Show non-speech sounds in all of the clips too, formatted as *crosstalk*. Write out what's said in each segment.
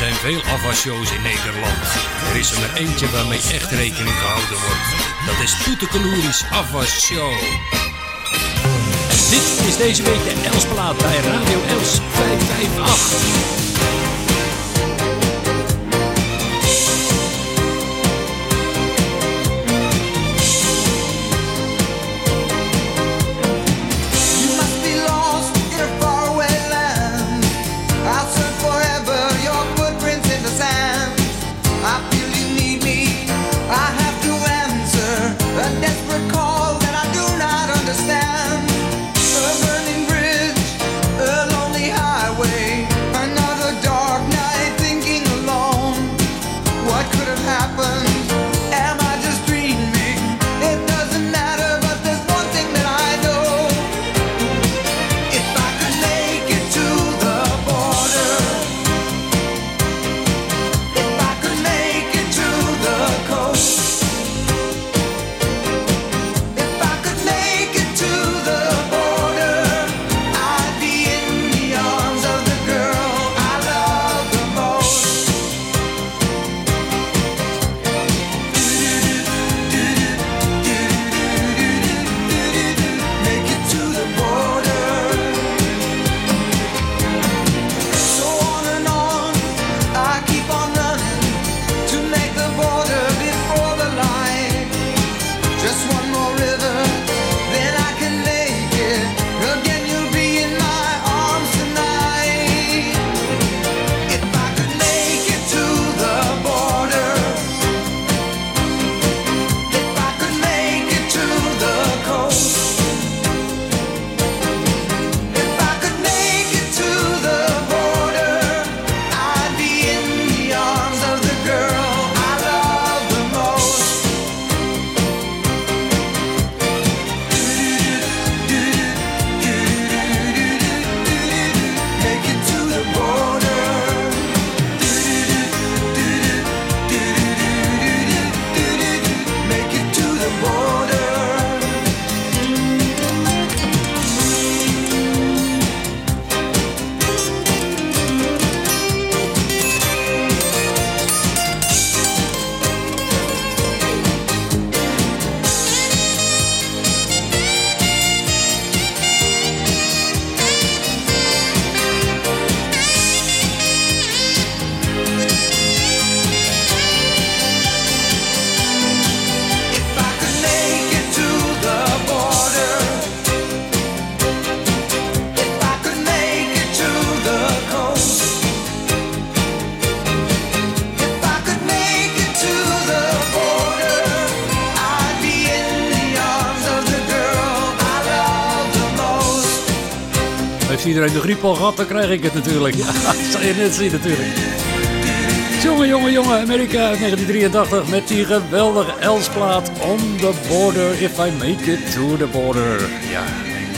zijn veel afwasshows in Nederland. Er is er maar eentje waarmee echt rekening gehouden wordt. Dat is Toetekeloeris Afwasshow. Dit is deze week de Elsplaat bij Radio Els 558. De griep al gehad, dan krijg ik het natuurlijk. Ja, zal je net zien natuurlijk. Jongen, jongen, jongen, Amerika 1983 met die geweldige Elsplaat On the Border, If I Make It to the Border. Ja,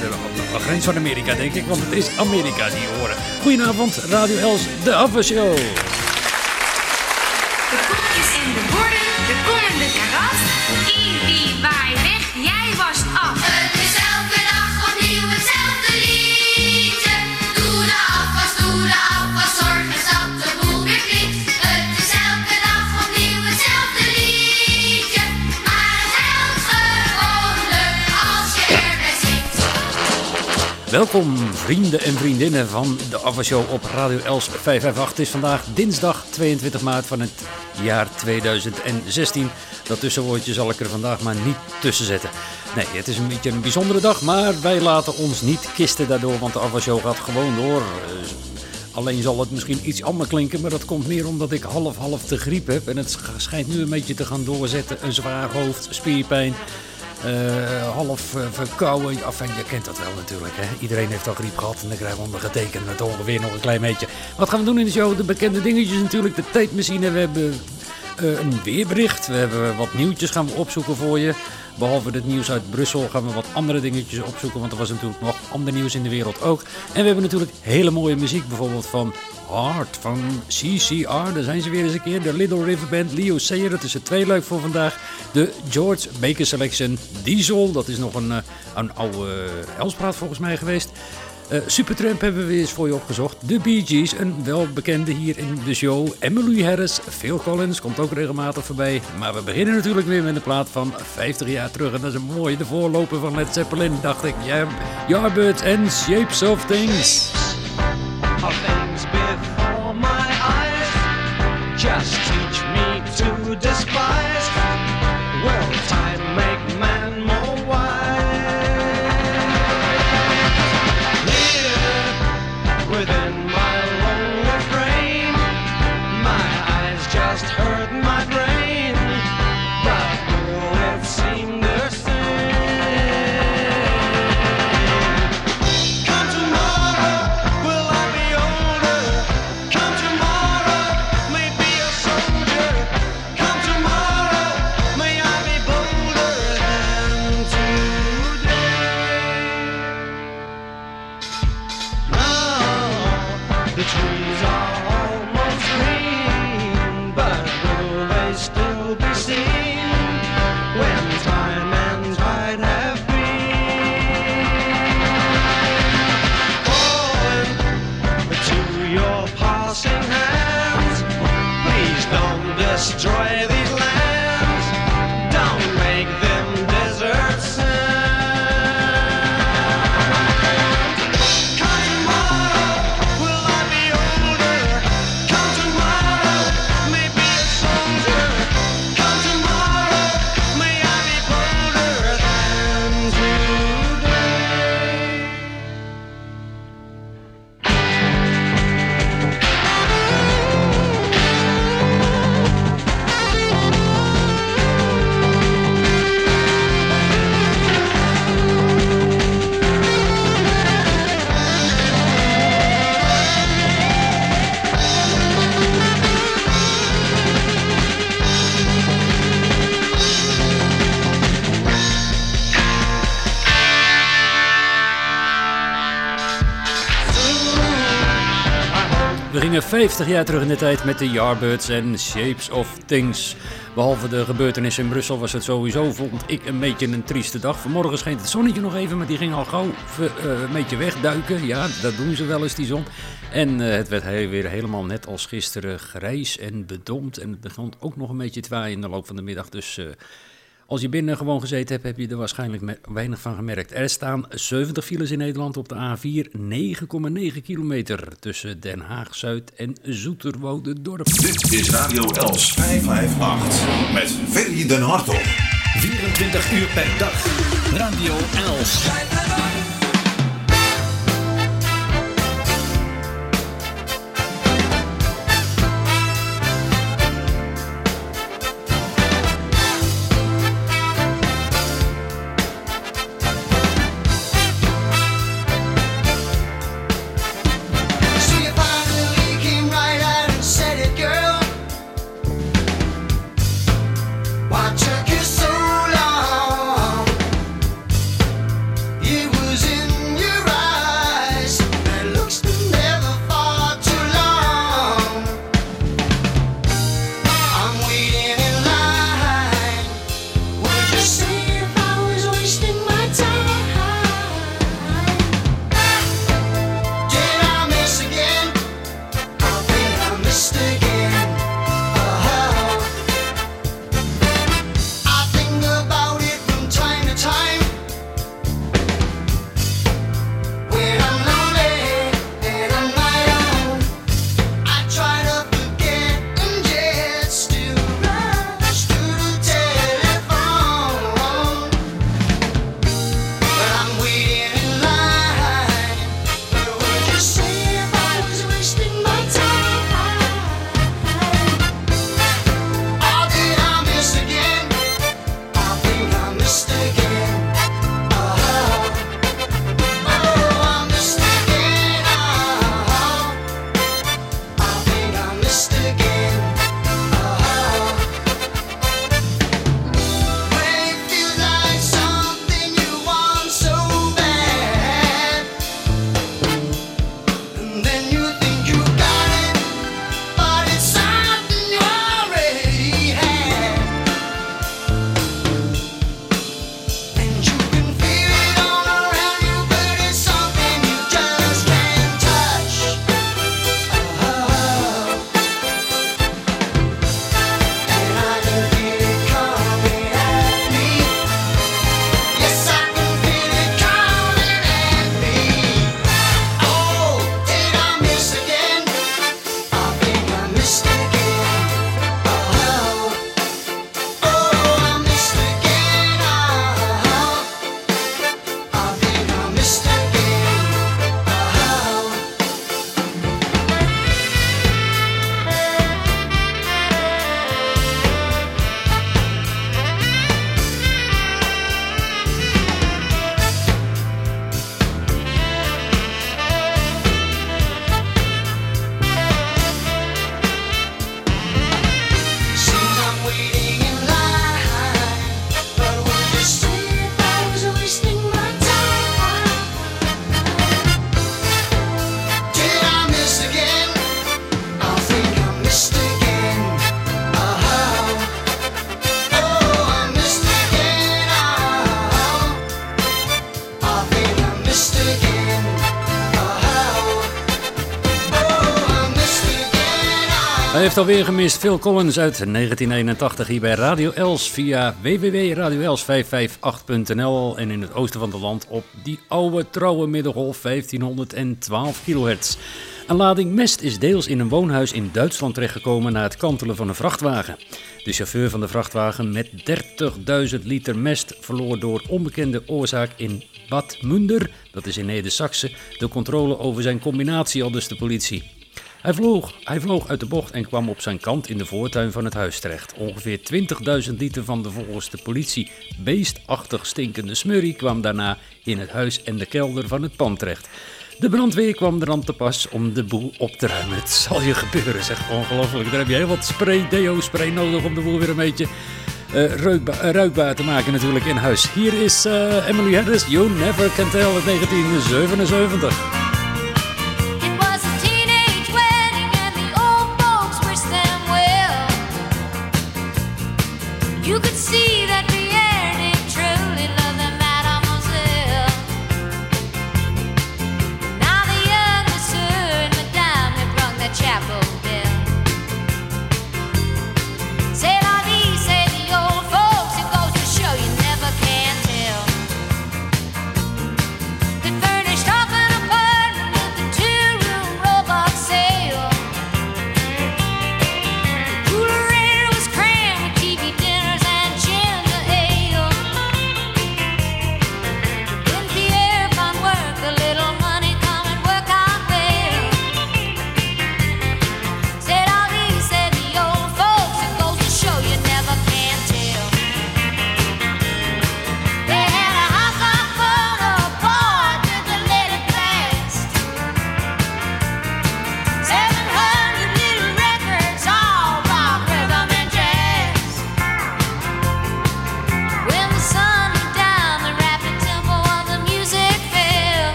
de, grens van Amerika denk ik, want het is Amerika die horen. Goedenavond, Radio Els, de Affe Show. Welkom vrienden en vriendinnen van de Afwashow op Radio Els 558. Het is vandaag dinsdag 22 maart van het jaar 2016. Dat tussenwoordje zal ik er vandaag maar niet tussen zetten. Nee, het is een beetje een bijzondere dag, maar wij laten ons niet kisten daardoor, want de Afwashow gaat gewoon door. Eh, Alleen zal het misschien iets anders klinken, maar dat komt meer omdat ik half-half de griep heb. En het schijnt nu een beetje te gaan doorzetten. Een zwaar hoofd, spierpijn, eh, half eh, verkouden. Enfin, je kent dat wel natuurlijk. Hè? Iedereen heeft al griep gehad en dan krijgen we ondergetekend met ongeveer nog een klein beetje. Wat gaan we doen in de show? De bekende dingetjes natuurlijk. De tijdmachine. We hebben eh, een weerbericht. We hebben wat nieuwtjes gaan we opzoeken voor je. Behalve het nieuws uit Brussel gaan we wat andere dingetjes opzoeken. Want er was natuurlijk nog ander nieuws in de wereld ook. En we hebben natuurlijk hele mooie muziek. Bijvoorbeeld van Hart van CCR. Daar zijn ze weer eens een keer. De Little River Band. Leo Sayer. Dat is het tweeluik voor vandaag. De George Baker Selection. Diesel. Dat is nog een, eh, een oude Elspraat volgens mij geweest. Eh, Supertramp hebben we eens voor je opgezocht. De Bee Gees, een welbekende hier in de show. Emily Harris, Phil Collins komt ook regelmatig voorbij. Maar we beginnen natuurlijk weer met een plaat van 50 jaar terug. En dat is een mooie, de voorloper van Led Zeppelin, dacht ik. Ja, Yardbirds and Shapes of Things. of things before my eyes. Just 50 jaar terug in de tijd met de Yardbirds en Shapes of Things. Behalve de gebeurtenissen in Brussel was het sowieso, vond ik, een beetje een trieste dag. Vanmorgen scheen het zonnetje nog even, maar die ging al gauw eh, een beetje wegduiken. Ja, dat doen ze wel eens, die zon. En eh, het werd weer helemaal net als gisteren grijs en bedompt. En het begon ook nog een beetje te waaien in de loop van de middag. Dus eh, als je binnen gewoon gezeten hebt, heb je er waarschijnlijk weinig van gemerkt. Er staan 70 files in Nederland op de A4, 9,9 kilometer tussen Den Haag-Zuid en Zoeterwoude-dorp. Dit is Radio Els 558 met Ferry den Hartog. 24 uur per dag. Radio Els. Heeft alweer gemist Phil Collins uit 1981 hier bij Radio Els via www.radioels558.nl en in het oosten van het land op die oude trouwe middengolf 1512 kHz. Een lading mest is deels in een woonhuis in Duitsland terechtgekomen na het kantelen van een vrachtwagen. De chauffeur van de vrachtwagen met 30.000 liter mest verloor door onbekende oorzaak in Bad Munder, dat is in Neder-Saxe, de controle over zijn combinatie, al dus de politie. Hij vloog, hij vloog uit de bocht en kwam op zijn kant in de voortuin van het huis terecht. Ongeveer 20.000 liter van de volgens de politie beestachtig stinkende smurrie kwam daarna in het huis en de kelder van het pand terecht. De brandweer kwam er aan te pas om de boel op te ruimen. Het zal je gebeuren, zeg ongelooflijk. Daar heb je heel wat spray, deo-spray nodig om de boel weer een beetje eh, eh, ruikbaar te maken natuurlijk in huis. Hier is eh, Emily Harris, You Never Can Tell uit 1977.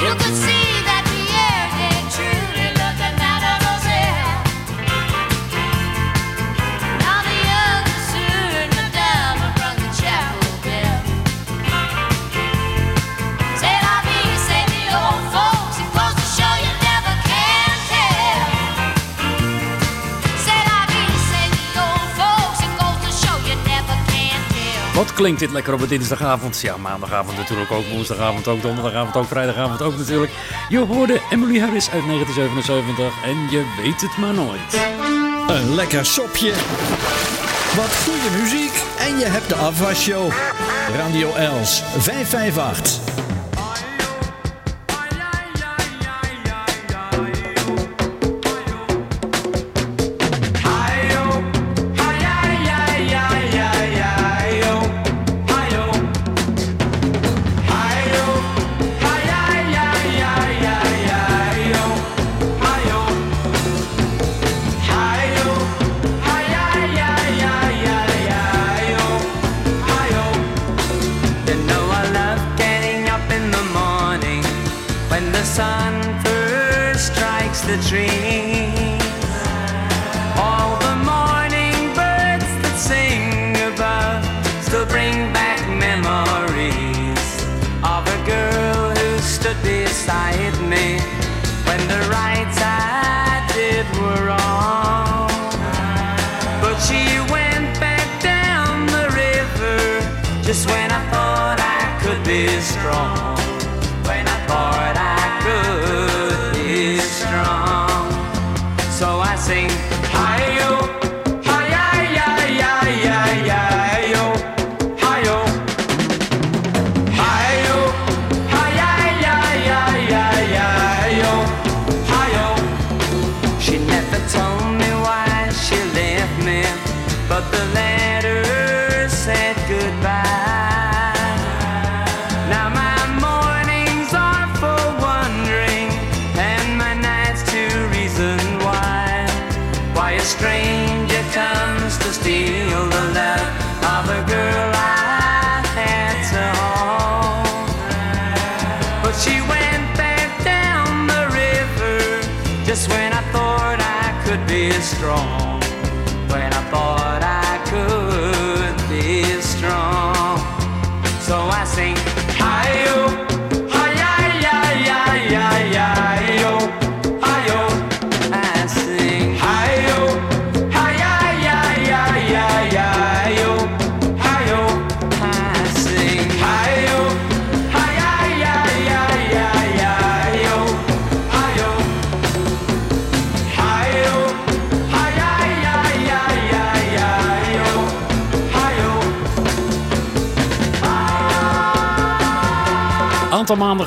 You could see klinkt dit lekker op een dinsdagavond? Ja, maandagavond natuurlijk ook, woensdagavond ook, donderdagavond ook, vrijdagavond ook natuurlijk. Je hoorde Emily Harris uit 1977 en je weet het maar nooit. Een lekker sopje. Wat goede muziek. En je hebt de afwasshow. Radio Els 558. I sing. Hi-yo.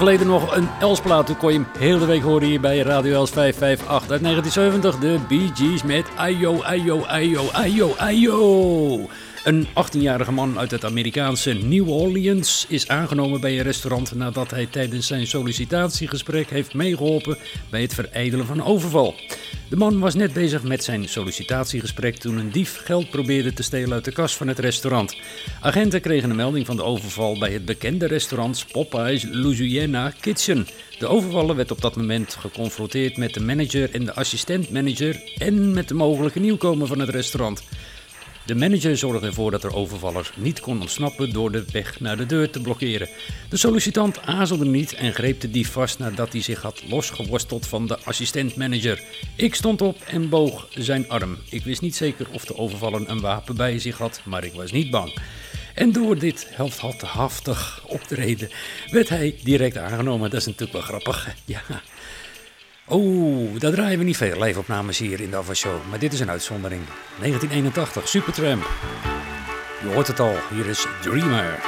Geleden nog een Elsplaat. Toen kon je hem heel de week horen hier bij Radio Els 558 uit 1970. De Bee Gees met Ayo, Ayo, Ayo, Ayo, Ayo. Een 18-jarige man uit het Amerikaanse New Orleans is aangenomen bij een restaurant nadat hij tijdens zijn sollicitatiegesprek heeft meegeholpen bij het verijdelen van overval. De man was net bezig met zijn sollicitatiegesprek toen een dief geld probeerde te stelen uit de kas van het restaurant. Agenten kregen een melding van de overval bij het bekende restaurant Popeyes Louisiana Kitchen. De overvaller werd op dat moment geconfronteerd met de manager en de assistent-manager en met de mogelijke nieuwkomer van het restaurant. De manager zorgde ervoor dat de overvaller niet kon ontsnappen door de weg naar de deur te blokkeren. De sollicitant aarzelde niet en greep de dief vast nadat hij zich had losgeworsteld van de assistent-manager. Ik stond op en boog zijn arm. Ik wist niet zeker of de overvaller een wapen bij zich had, maar ik was niet bang. En door dit heldhaftig optreden werd hij direct aangenomen. Dat is natuurlijk wel grappig. Ja. Oh, daar draaien we niet veel live-opnames hier in de Ava Show. Maar dit is een uitzondering. 1981, Supertramp. Je hoort het al, hier is. Dreamer,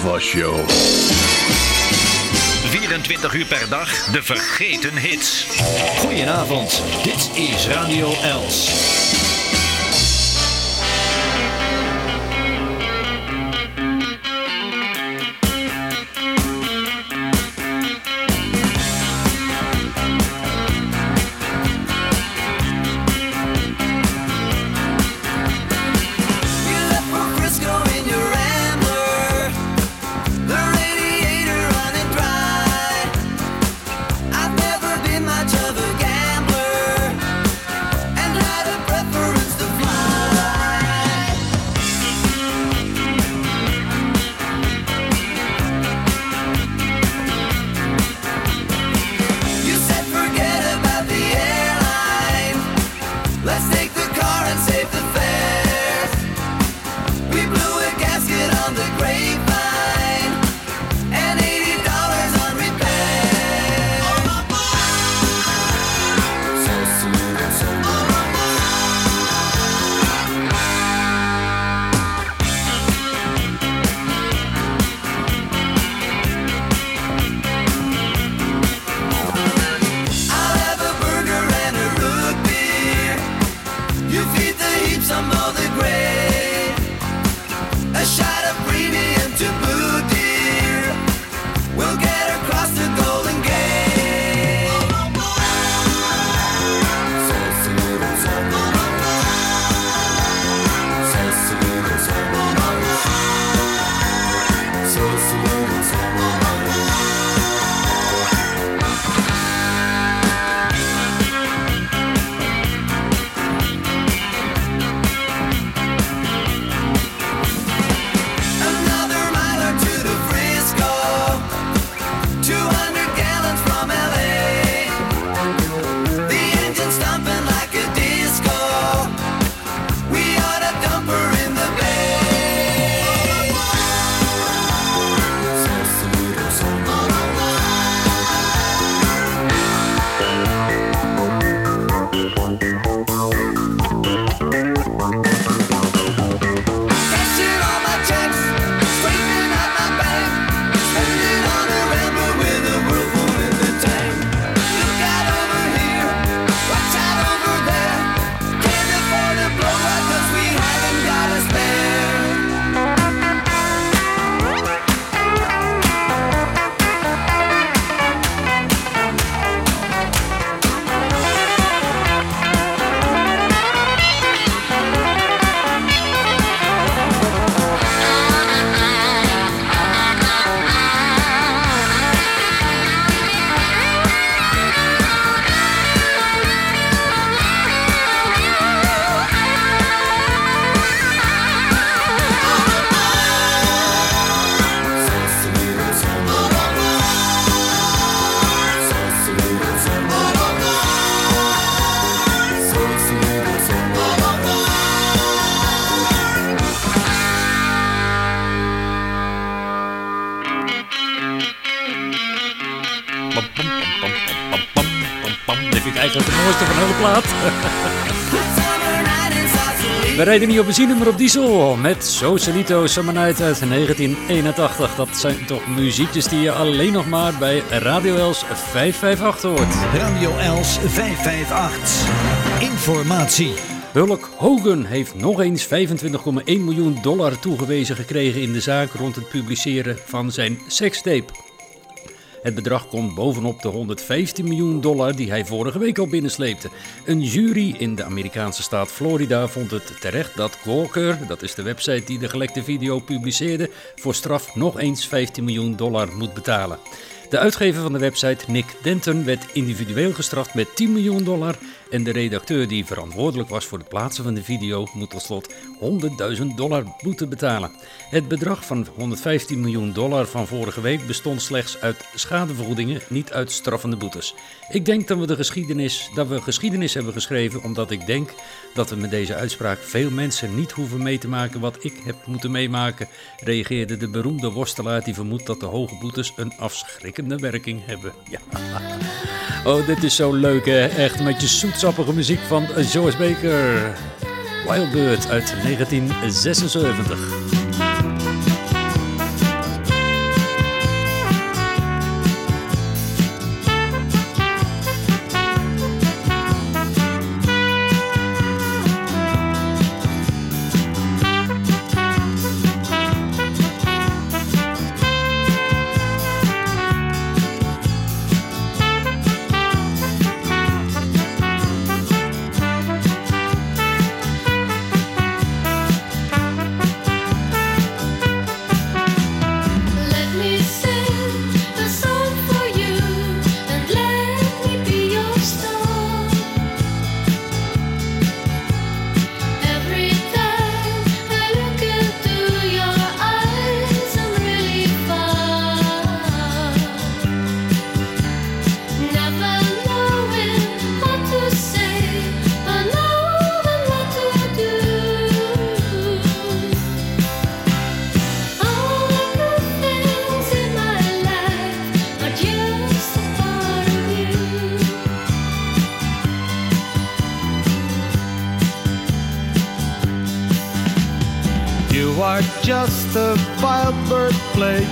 De Ava Show. 24 uur per dag de vergeten hits. Goedenavond, dit is Radio Els. Plaat. *laughs* We rijden niet op benzine, maar op diesel. Met Socialito Summer Night uit 1981. Dat zijn toch muziekjes die je alleen nog maar bij Radio Els 558 hoort. Radio Els 558. Informatie. Hulk Hogan heeft nog eens 25,1 miljoen dollar toegewezen gekregen in de zaak rond het publiceren van zijn sekstape. Het bedrag komt bovenop de 115 miljoen dollar die hij vorige week al binnensleepte. Een jury in de Amerikaanse staat Florida vond het terecht dat Gawker, dat is de website die de gelekte video publiceerde, voor straf nog eens 15 miljoen dollar moet betalen. De uitgever van de website, Nick Denton, werd individueel gestraft met 10 miljoen dollar en de redacteur die verantwoordelijk was voor het plaatsen van de video moet tot slot 100.000 dollar boete betalen. Het bedrag van 115 miljoen dollar van vorige week bestond slechts uit schadevergoedingen, niet uit straffende boetes. Ik denk dat we de geschiedenis, dat we geschiedenis hebben geschreven omdat ik denk dat we met deze uitspraak veel mensen niet hoeven mee te maken wat ik heb moeten meemaken, reageerde de beroemde worstelaar die vermoedt dat de hoge boetes een afschrikkende werking hebben. Ja. *laughs* Oh, dit is zo leuk hè, echt met je zoetsappige muziek van Joyce Baker. Wild Bird uit 1976.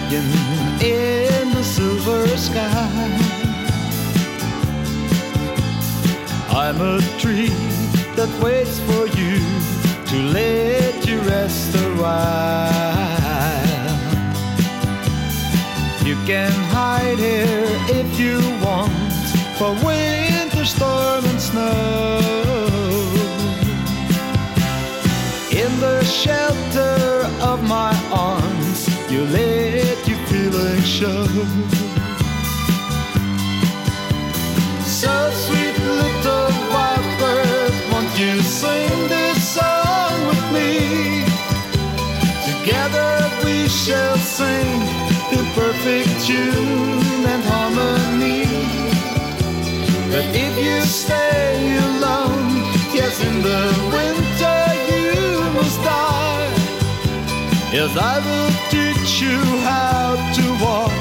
again. We shall sing in perfect tune and harmony. But if you stay alone, yes, in the winter you must die. Yes, I will teach you how to walk.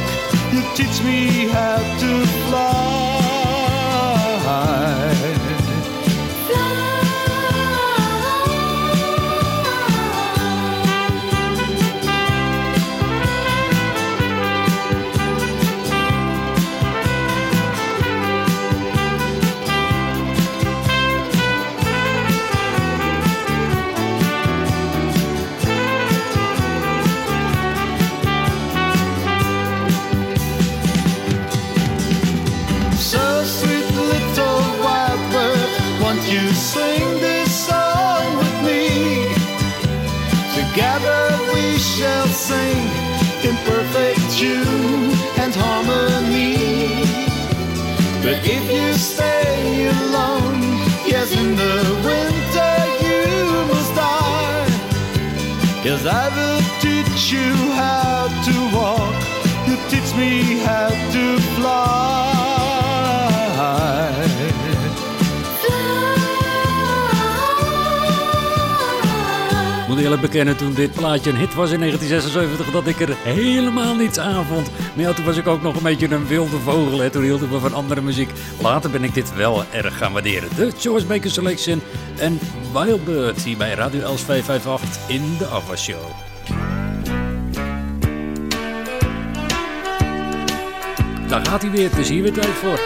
You teach me how to fly. The winter you must die. Yes, I will teach you how to walk. You teach me how to fly. Moet eerlijk bekennen, toen dit plaatje een hit was in 1976, dat ik er helemaal niets aan vond. Maar toen was ik ook nog een beetje een wilde vogel. Hè. Toen hield ik me van andere muziek. Later ben ik dit wel erg gaan waarderen. De Choice Maker Selection en Wild Bird hier bij Radio Els 558 in de Ava Show. Daar gaat hij weer, het is hier weer tijd voor.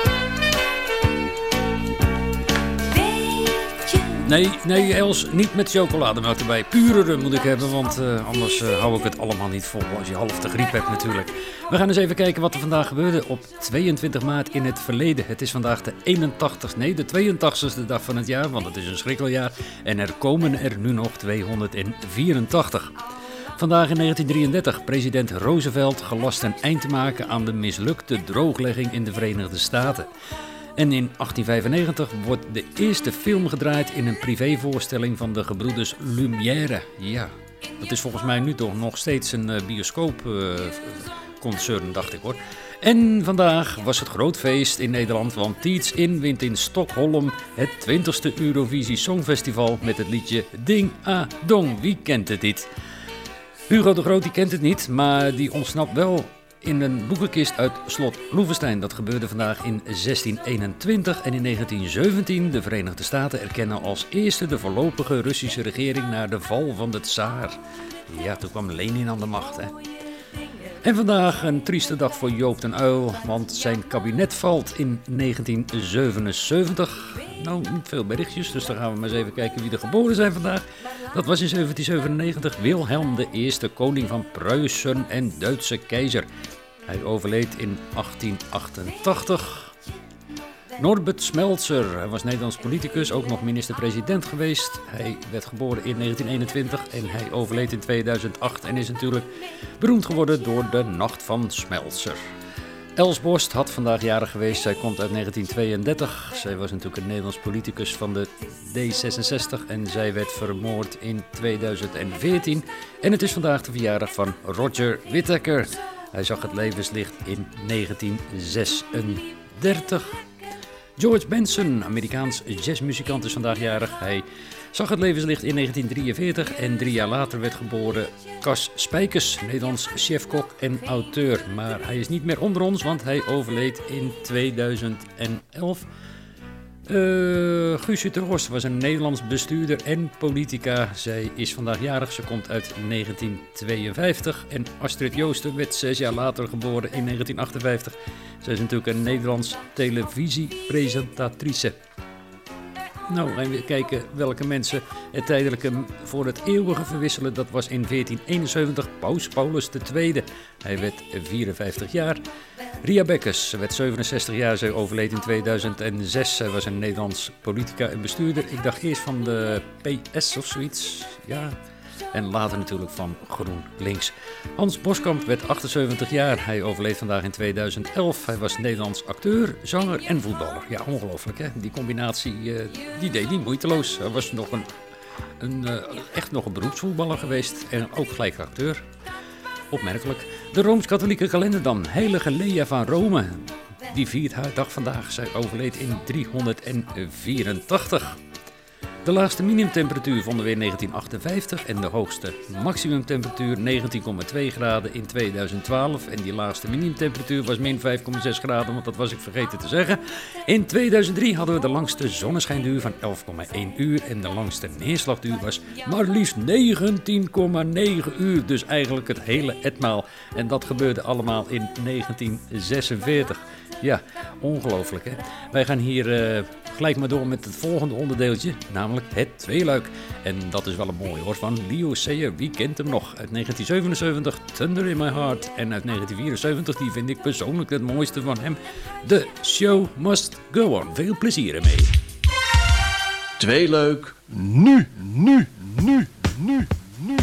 Nee, nee Els, niet met chocolademelk erbij. Pure rum moet ik hebben, want eh, anders eh, hou ik het allemaal niet vol. Als je half de griep hebt natuurlijk. We gaan eens even kijken wat er vandaag gebeurde op 22 maart in het verleden. Het is vandaag de 81 nee de 82ste dag van het jaar, want het is een schrikkeljaar. En er komen er nu nog 284. Vandaag in 1933 president Roosevelt gelast een eind te maken aan de mislukte drooglegging in de Verenigde Staten. En in 1895 wordt de eerste film gedraaid in een privévoorstelling van de gebroeders Lumière. Ja, dat is volgens mij nu toch nog steeds een bioscoopconcern, dacht ik hoor. En vandaag was het groot feest in Nederland, want Tietz In wint in Stockholm het 20ste Eurovisie Songfestival met het liedje Ding A Dong. Wie kent het niet? Hugo de Groot die kent het niet, maar die ontsnapt wel in een boekenkist uit slot Loevestein. Dat gebeurde vandaag in 1621 en in 1917 de Verenigde Staten erkennen als eerste de voorlopige Russische regering na de val van de tsaar. Ja, toen kwam Lenin aan de macht, hè. En vandaag een trieste dag voor Joop den Uil, want zijn kabinet valt in 1977. Nou, niet veel berichtjes, dus dan gaan we maar eens even kijken wie er geboren zijn vandaag. Dat was in 1797 Wilhelm I, koning van Pruisen en Duitse keizer. Hij overleed in 1888. Norbert Smeltzer, hij was Nederlands politicus, ook nog minister-president geweest. Hij werd geboren in 1921 en hij overleed in 2008 en is natuurlijk beroemd geworden door de Nacht van Smeltzer. Els Borst had vandaag jarig geweest. Zij komt uit 1932. Zij was natuurlijk een Nederlands politicus van de D66 en zij werd vermoord in 2014. En het is vandaag de verjaardag van Roger Whittaker. Hij zag het levenslicht in 1936. George Benson, Amerikaans jazzmuzikant, is vandaag jarig. Hij zag het levenslicht in 1943 en drie jaar later werd geboren Cas Spijkers, Nederlands chefkok en auteur. Maar hij is niet meer onder ons, want hij overleed in 2011. Eh Guusje ter Horst was een Nederlands bestuurder en politica. Zij is vandaag jarig, ze komt uit 1952. En Astrid Joosten werd zes jaar later geboren in 1958. Zij is natuurlijk een Nederlands televisiepresentatrice. Nou, en we kijken welke mensen het tijdelijke voor het eeuwige verwisselen. Dat was in 1471 Paus Paulus II. Hij werd 54 jaar. Ria Bekkers werd 67 jaar, zij overleed in 2006. Zij was een Nederlands politica en bestuurder. Ik dacht eerst van de PS of zoiets. Ja, en later natuurlijk van GroenLinks. Hans Boskamp werd 78 jaar. Hij overleed vandaag in 2011. Hij was Nederlands acteur, zanger en voetballer. Ja, ongelooflijk hè. Die combinatie eh, die deed niet moeiteloos. Hij was nog een, een, eh, echt nog een beroepsvoetballer geweest en ook gelijk acteur. Opmerkelijk. De Rooms-Katholieke kalender dan. Heilige Lea van Rome. Die viert haar dag vandaag. Zij overleed in 384. De laagste minimumtemperatuur vonden we in 1958 en de hoogste maximumtemperatuur 19,2 graden in 2012. En die laagste minimumtemperatuur was min 5,6 graden, want dat was ik vergeten te zeggen. In 2003 hadden we de langste zonneschijnduur van 11,1 uur en de langste neerslagduur was maar liefst 19,9 uur. Dus eigenlijk het hele etmaal. En dat gebeurde allemaal in 1946. Ja, ongelooflijk hè. Wij gaan hier eh, gelijk maar door met het volgende onderdeeltje, namelijk het tweeluik. En dat is wel een mooi hoor, van Leo Sayer, wie kent hem nog? Uit 1977, Thunder in My Heart. En uit 1974, die vind ik persoonlijk het mooiste van hem. The Show Must Go On. Veel plezier ermee. Tweeleuk, nu, nu, nu, nu, nu.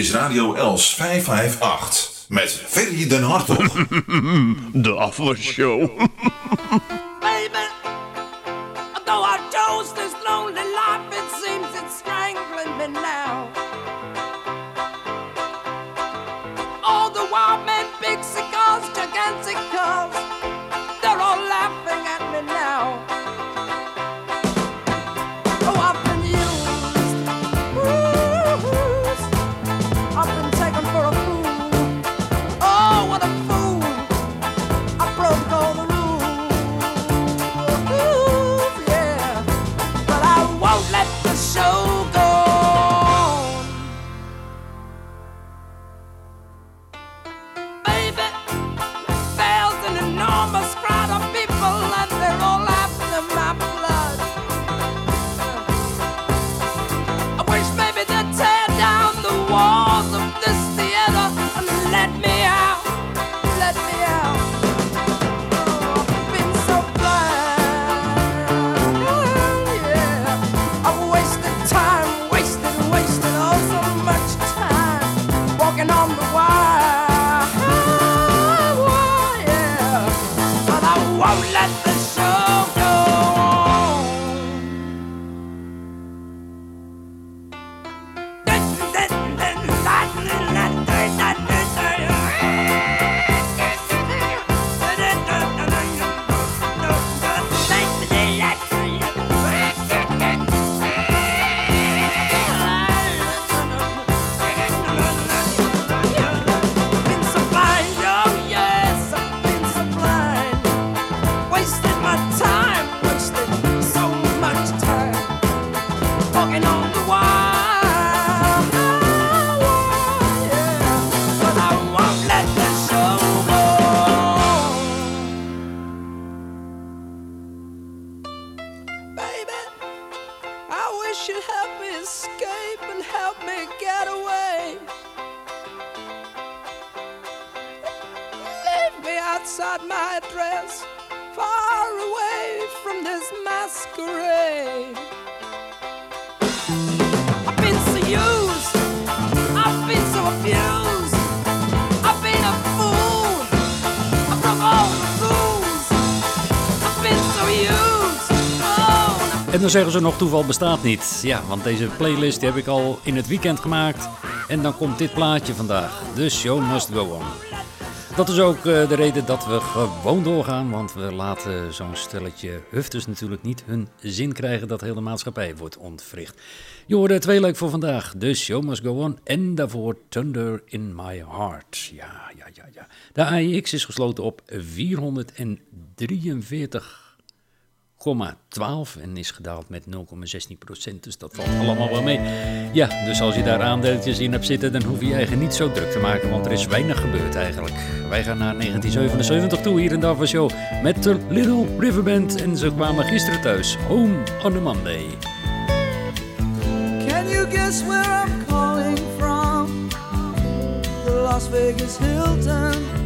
Is Radio Els 558 met Ferry den Hartog. *laughs* De afwasshow. Zeggen ze nog toeval bestaat niet. Ja, want deze playlist heb ik al in het weekend gemaakt. En dan komt dit plaatje vandaag. The show must go on. Dat is ook eh, de reden dat we gewoon doorgaan. Want we laten zo'n stelletje hufters natuurlijk niet hun zin krijgen dat de hele maatschappij wordt ontwricht. Je hoorde twee leuk voor vandaag. The show must go on. En daarvoor Thunder in my heart. Ja, ja, ja, ja. De AIX is gesloten op 443 12 en is gedaald met 0,16 procent. Dus dat valt allemaal wel mee. Ja, dus als je daar aandeeltjes in hebt zitten, dan hoef je je eigen niet zo druk te maken, want er is weinig gebeurd eigenlijk. Wij gaan naar 1977 toe hier in de Show met de Little River Band en ze kwamen gisteren thuis. Home on a Monday. Can you guess where I'm calling from? The Las Vegas Hilton.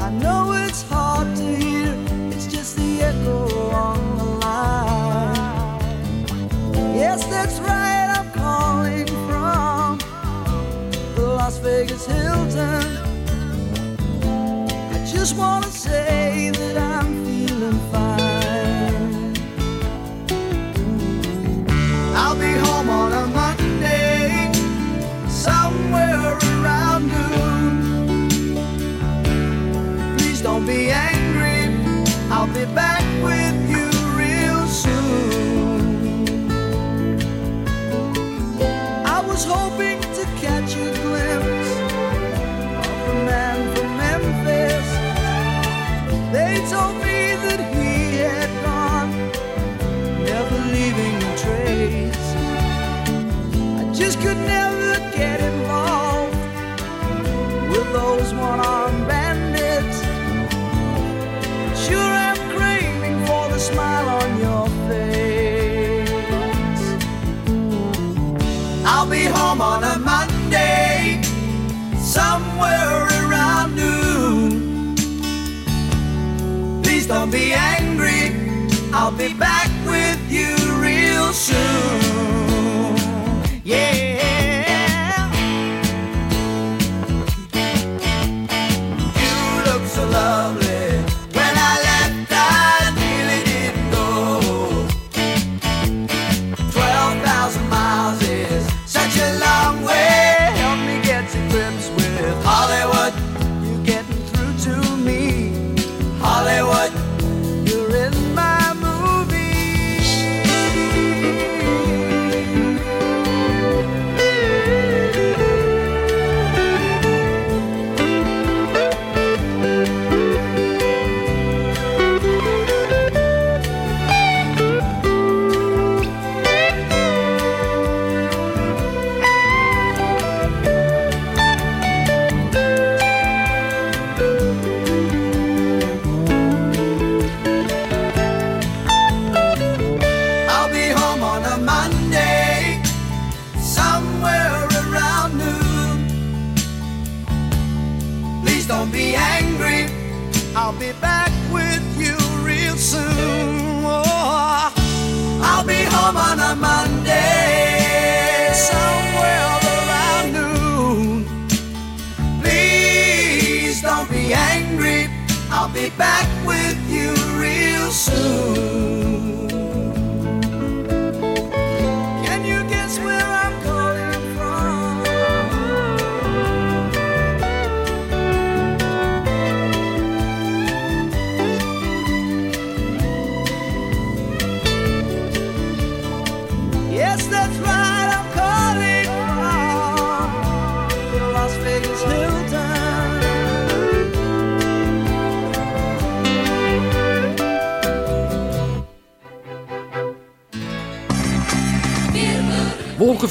I know it's Hilton. I just want to say that I'm feeling fine. Those one-armed bandits. Sure, I'm craving for the smile on your face. I'll be home on a Monday, somewhere around noon. Please don't be angry. I'll be back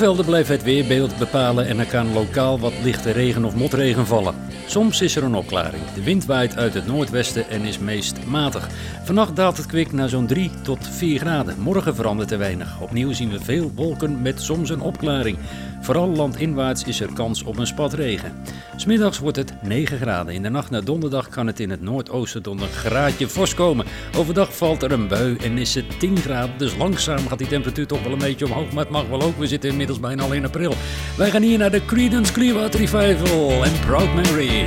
Wolkenvelden blijven het weerbeeld bepalen en er kan lokaal wat lichte regen of motregen vallen. Soms is er een opklaring. De wind waait uit het noordwesten en is meest matig. Vannacht daalt het kwik naar zo'n 3 tot 4 graden. Morgen verandert er weinig. Opnieuw zien we veel wolken met soms een opklaring. Vooral landinwaarts is er kans op een spat regen. Smiddags wordt het 9 graden. In de nacht naar donderdag kan het in het noordoosten tot een graadje komen. Overdag valt er een bui en is het 10 graden. Dus langzaam gaat die temperatuur toch wel een beetje omhoog. Maar het mag wel ook. We zitten inmiddels bijna al in april. Wij gaan hier naar de Creedence Clearwater Revival en Proud Mary.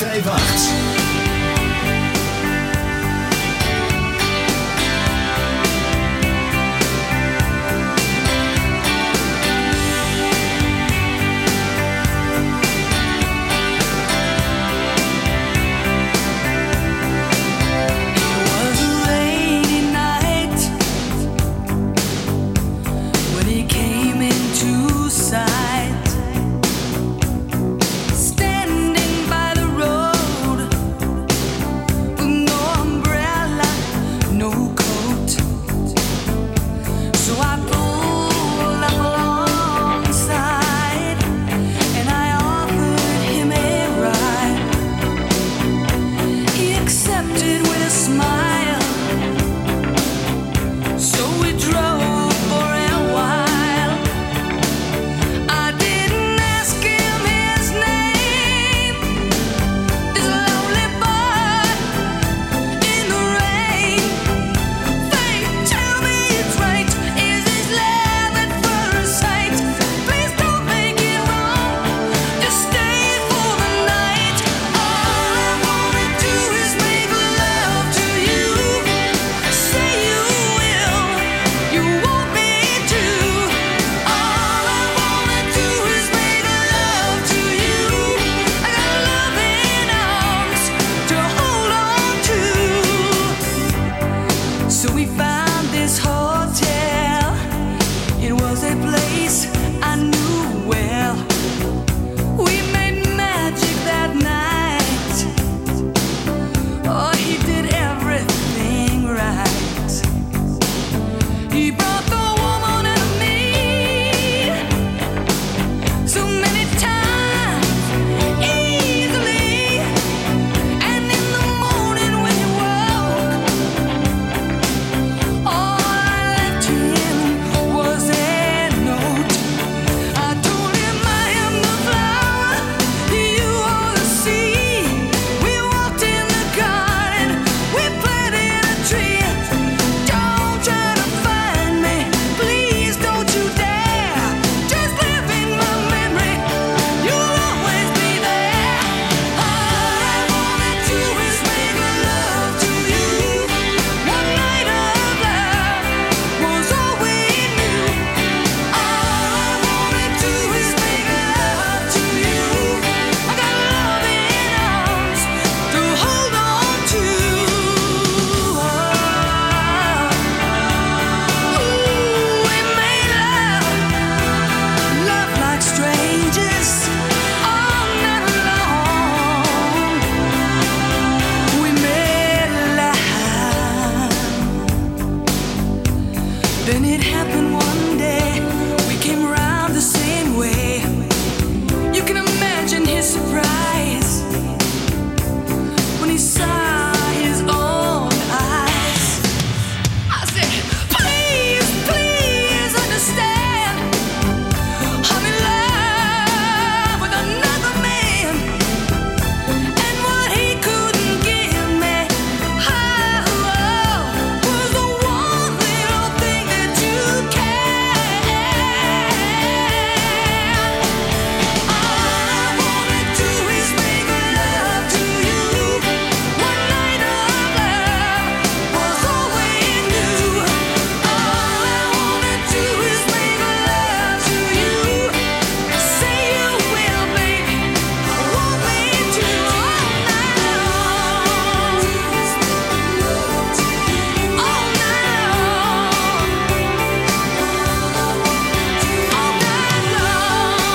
Els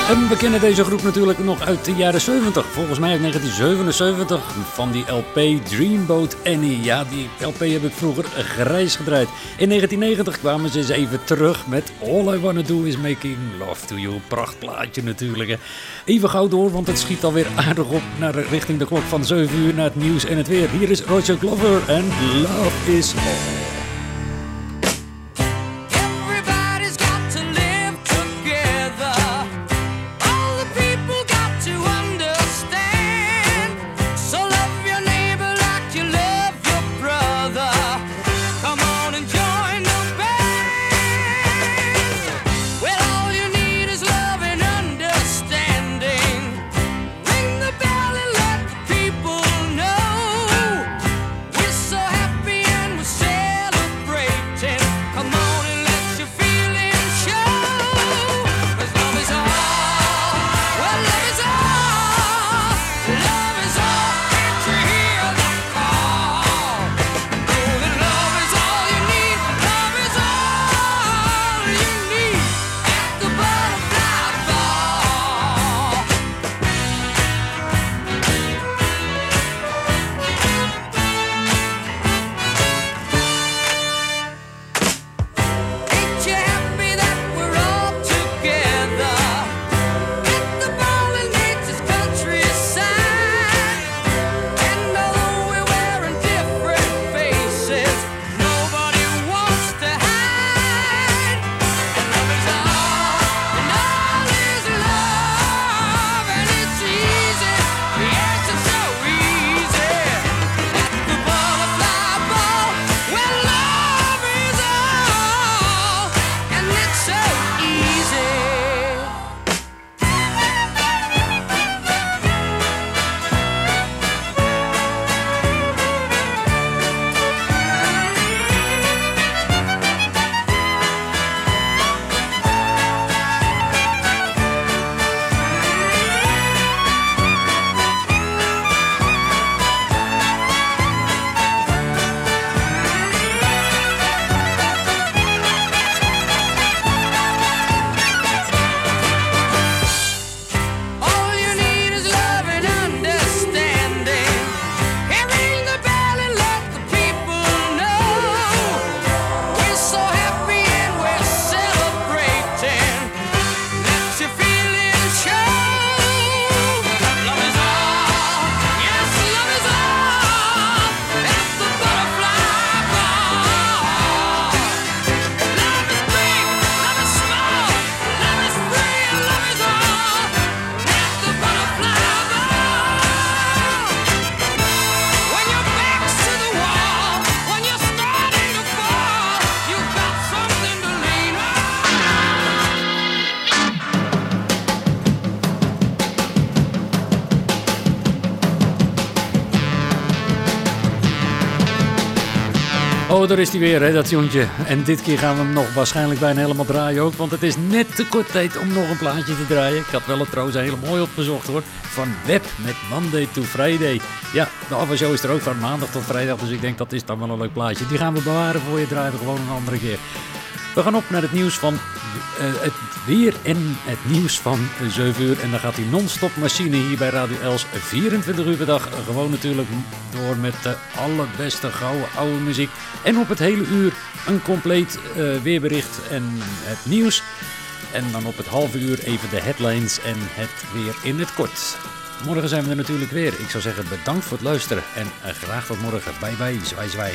En we kennen deze groep natuurlijk nog uit de jaren 70. Volgens mij uit 1977 van die LP Dreamboat Annie. Ja, die LP heb ik vroeger grijs gedraaid. In 1990 kwamen ze eens even terug met All I Wanna Do Is Making Love To You. Prachtplaatje natuurlijk. Hè. Even gauw door, want het schiet alweer aardig op naar richting de klok van 7 uur naar het nieuws en het weer. Hier is Roger Glover en Love Is All. Oh, daar is hij weer, hè, dat jontje. En dit keer gaan we hem nog waarschijnlijk bijna helemaal draaien ook. Want het is net te kort tijd om nog een plaatje te draaien. Ik had wel het trouwens hele mooi opgezocht hoor. Van Web met Monday to Friday. Ja, de afwasshow is er ook van maandag tot vrijdag. Dus ik denk dat is dan wel een leuk plaatje. Die gaan we bewaren voor je. Draaien gewoon een andere keer. We gaan op naar het nieuws van eh, het weer en het nieuws van 7 uur. En dan gaat die non-stop machine hier bij Radio Els 24 uur per dag. Gewoon natuurlijk door met de allerbeste gouden oude muziek. En op het hele uur een compleet eh, weerbericht en het nieuws. En dan op het halve uur even de headlines en het weer in het kort. Morgen zijn we er natuurlijk weer. Ik zou zeggen bedankt voor het luisteren en eh, graag tot morgen. Bye bye, zwaai.